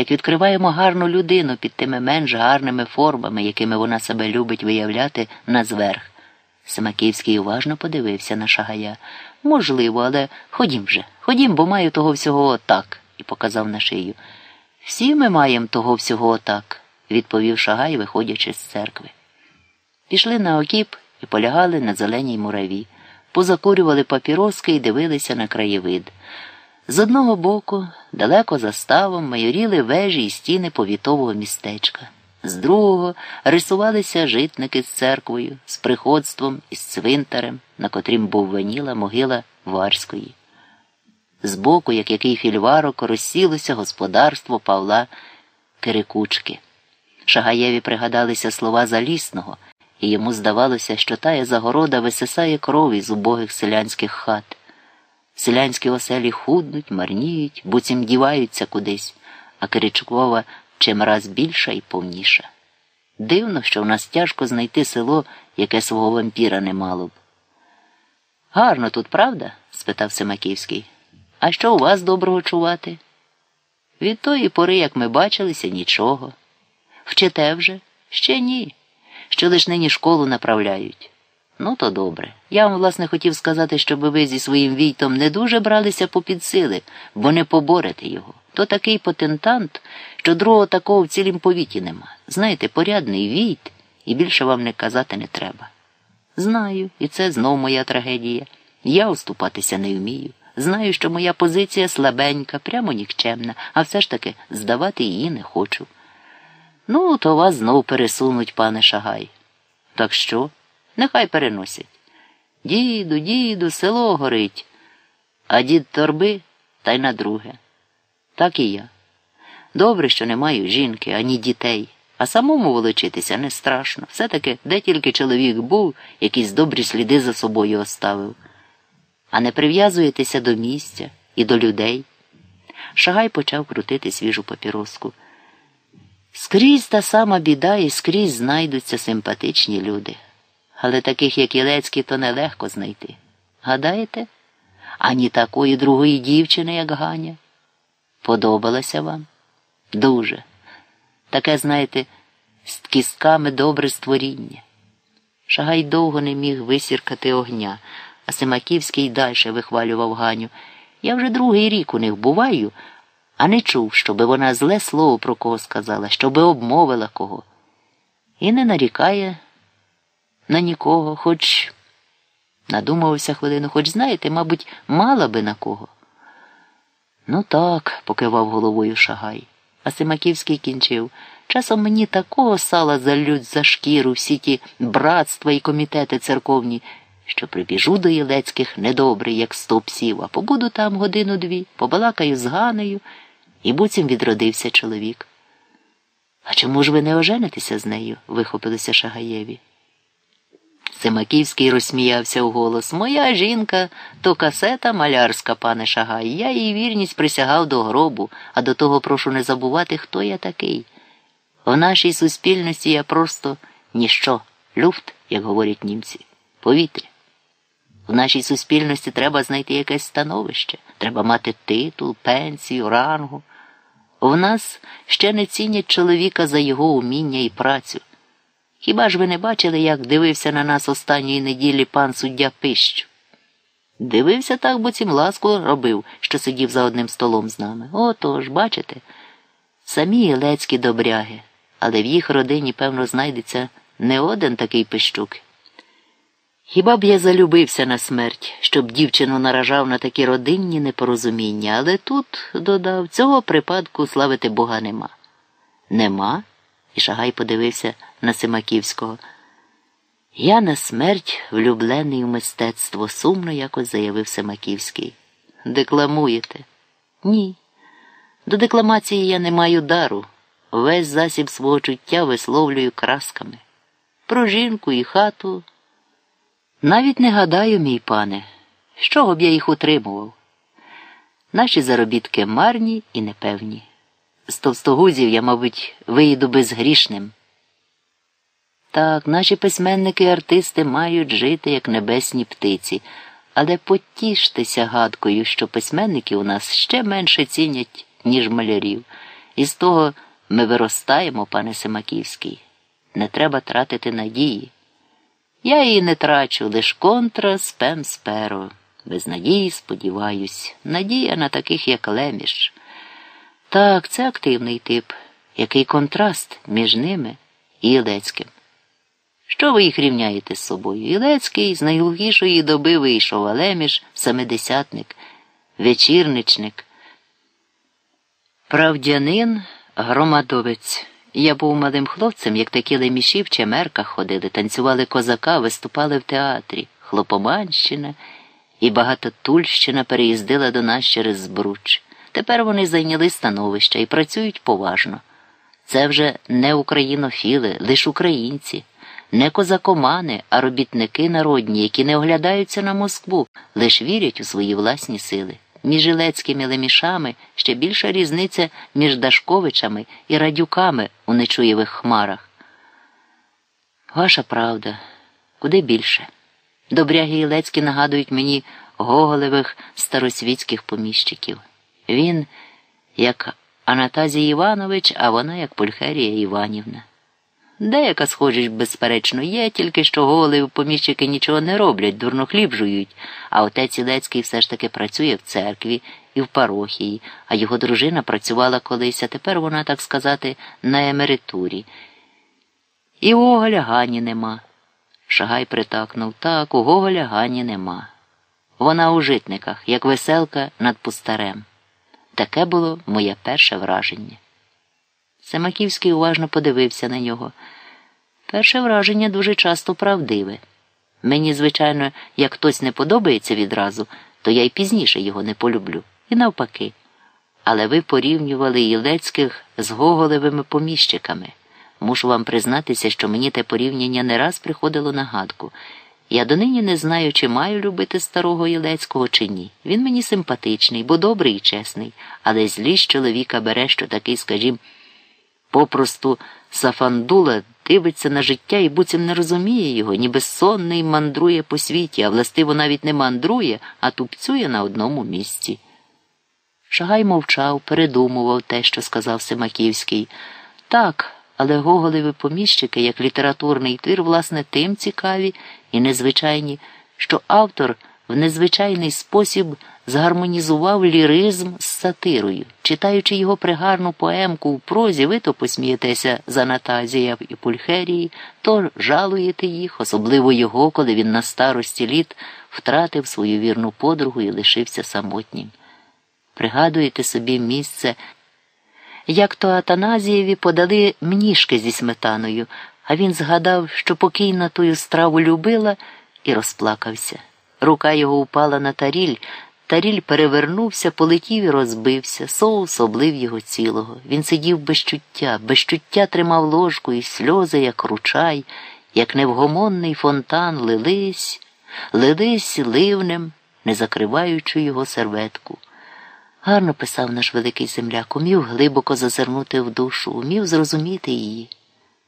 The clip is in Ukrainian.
як відкриваємо гарну людину під тими менш гарними формами, якими вона себе любить виявляти на зверх. Семаківський уважно подивився на шагая. Можливо, але ходім вже, ходім, бо маю того всього отак, і показав на шию. Всі ми маємо того всього отак, відповів шагай, виходячи з церкви. Пішли на окіп і полягали на зеленій мураві, позакурювали папіроски і дивилися на краєвид. З одного боку, далеко за ставом, майоріли вежі і стіни повітового містечка. З другого рисувалися житники з церквою, з приходством і з цвинтарем, на котрім бовваніла могила Варської. Збоку, як який фільварок, розсілося господарство Павла Кирикучки. Шагаєві пригадалися слова Залісного, і йому здавалося, що тая загорода висисає кров із убогих селянських хат. Селянські оселі худнуть, марніють, буцім діваються кудись, а Киричкова чим раз більша і повніша. Дивно, що в нас тяжко знайти село, яке свого вампіра не мало б. Гарно тут, правда? спитав Семаківський. А що у вас доброго чувати? Від тої пори, як ми бачилися, нічого. Вчите вже? Ще ні. Що лиш нині школу направляють. Ну, то добре. Я вам, власне, хотів сказати, щоб ви зі своїм війтом не дуже бралися попід сили, бо не поборете його. То такий потентант, що другого такого в цілім повіті нема. Знаєте, порядний війт, і більше вам не казати не треба. Знаю, і це знов моя трагедія. Я уступатися не вмію. Знаю, що моя позиція слабенька, прямо нікчемна, а все ж таки здавати її не хочу. Ну, то вас знов пересунуть, пане Шагай. Так що? Нехай переносять. Діду, діду, село горить, а дід торби та й на друге. Так і я. Добре, що не маю жінки, ані дітей, а самому волочитися не страшно. Все таки, де тільки чоловік був, якісь добрі сліди за собою оставив. А не прив'язуєтеся до місця і до людей. Шагай почав крутити свіжу папіроску. Скрізь та сама біда і скрізь знайдуться симпатичні люди. Але таких, як Ілецький, то нелегко знайти. Гадаєте? Ані такої другої дівчини, як Ганя. Подобалося вам? Дуже. Таке, знаєте, з кістками добре створіння. Шагай довго не міг висіркати огня, а Семаківський далі вихвалював Ганю. Я вже другий рік у них буваю, а не чув, щоби вона зле слово про кого сказала, щоби обмовила кого. І не нарікає на нікого, хоч надумався хвилину, хоч знаєте, мабуть, мала би на кого. Ну так, покивав головою шагай. А Симаківський кінчив. Часом мені такого сала залють за шкіру всі ті братства і комітети церковні, що прибіжу до Єлецьких недобрий, як сто псів, а побуду там годину-дві, побалакаю з Ганею, і буцім відродився чоловік. А чому ж ви не оженитеся з нею? вихопилися Шагаєві. Семаківський розсміявся у. Моя жінка то касета малярська, пане Шагай. Я її вірність присягав до гробу, а до того прошу не забувати, хто я такий. В нашій суспільності я просто ніщо, люфт, як говорять німці, повітря. В нашій суспільності треба знайти якесь становище, треба мати титул, пенсію, рангу. В нас ще не цінять чоловіка за його уміння і працю. Хіба ж ви не бачили, як дивився на нас останньої неділі пан суддя Пищ? Дивився так, бо цім ласку робив, що сидів за одним столом з нами. Отож, бачите, самі ілецькі добряги, але в їх родині, певно, знайдеться не один такий пищук. Хіба б я залюбився на смерть, щоб дівчину наражав на такі родинні непорозуміння, але тут, додав, цього припадку славити Бога нема. Нема? І Шагай подивився на Симаківського. Я на смерть влюблений у мистецтво, сумно якось заявив Семаківський. Декламуєте? Ні. До декламації я не маю дару. Весь засіб свого чуття висловлюю красками. Про жінку і хату. Навіть не гадаю, мій пане, з чого б я їх утримував. Наші заробітки марні і непевні. З товстогузів я, мабуть, виїду безгрішним. Так, наші письменники і артисти мають жити, як небесні птиці, але потіштеся гадкою, що письменники у нас ще менше цінять, ніж малярів. І з того ми виростаємо, пане Семаківський. Не треба тратити надії. Я її не трачу, лиш контра спем сперо. Без надії, сподіваюсь, надія на таких, як Леміш. Так, це активний тип. Який контраст між ними і Ілецьким. Що ви їх рівняєте з собою? Ілецький з найглухішої доби вийшов, а Леміш семидесятник, вечірничник. Правдянин, громадовець. Я був малим хлопцем, як такі леміші в чемерках ходили, танцювали козака, виступали в театрі, Хлопоманщина і Багатотульщина переїздила до нас через Збруч. Тепер вони зайняли становище і працюють поважно. Це вже не українофіли, лише українці, не козакомани, а робітники народні, які не оглядаються на Москву, лише вірять у свої власні сили. Між Ілецькими лемішами ще більша різниця між Дашковичами і радюками у нечуєвих хмарах. Ваша правда, куди більше. Добряги Ілецькі нагадують мені гоголевих старосвітських поміщиків. Він, як Анатазій Іванович, а вона як Пульхерія Іванівна. Деяка схожість, безперечно, є, тільки що голеви поміщики нічого не роблять, дурно хліб жують, а отець Ілецький все ж таки працює в церкві і в парохії, а його дружина працювала колись, а тепер вона, так сказати, на емеритурі. І у Гоголя Гані нема. Шагай притакнув так, у Гоголя Гані нема. Вона у житниках, як веселка над пустарем. Таке було моє перше враження. Семаківський уважно подивився на нього. Перше враження дуже часто правдиве. Мені, звичайно, як хтось не подобається відразу, то я й пізніше його не полюблю. І навпаки. Але ви порівнювали Ілецьких з Гоголевими поміщиками. Мушу вам признатися, що мені те порівняння не раз приходило на гадку. Я донині не знаю, чи маю любити старого Ілецького, чи ні. Він мені симпатичний, бо добрий і чесний, але злість чоловіка бере, що такий, скажімо, попросту Сафандула дивиться на життя і буцім не розуміє його, ніби сонний мандрує по світі, а властиво навіть не мандрує, а тупцює на одному місці. Шагай мовчав, передумував те, що сказав Семаківський. Так, але Гоголеві поміщики, як літературний твір, власне, тим цікаві і незвичайні, що автор в незвичайний спосіб згармонізував ліризм з сатирою. Читаючи його пригарну поемку в прозі, ви то посмієтеся з Анатазія і Пульхерії, то жалуєте їх, особливо його, коли він на старості літ втратив свою вірну подругу і лишився самотнім. Пригадуєте собі місце, як то Атаназієві подали мніжки зі сметаною, а він згадав, що покійна тую страву любила, і розплакався. Рука його упала на таріль. Таріль перевернувся, полетів і розбився, соус облив його цілого. Він сидів без чуття, без чуття тримав ложку, і сльози, як ручай, як невгомонний фонтан, лились, лились ливнем, не закриваючи його серветку. Гарно писав наш великий земляк, умів глибоко зазирнути в душу, умів зрозуміти її.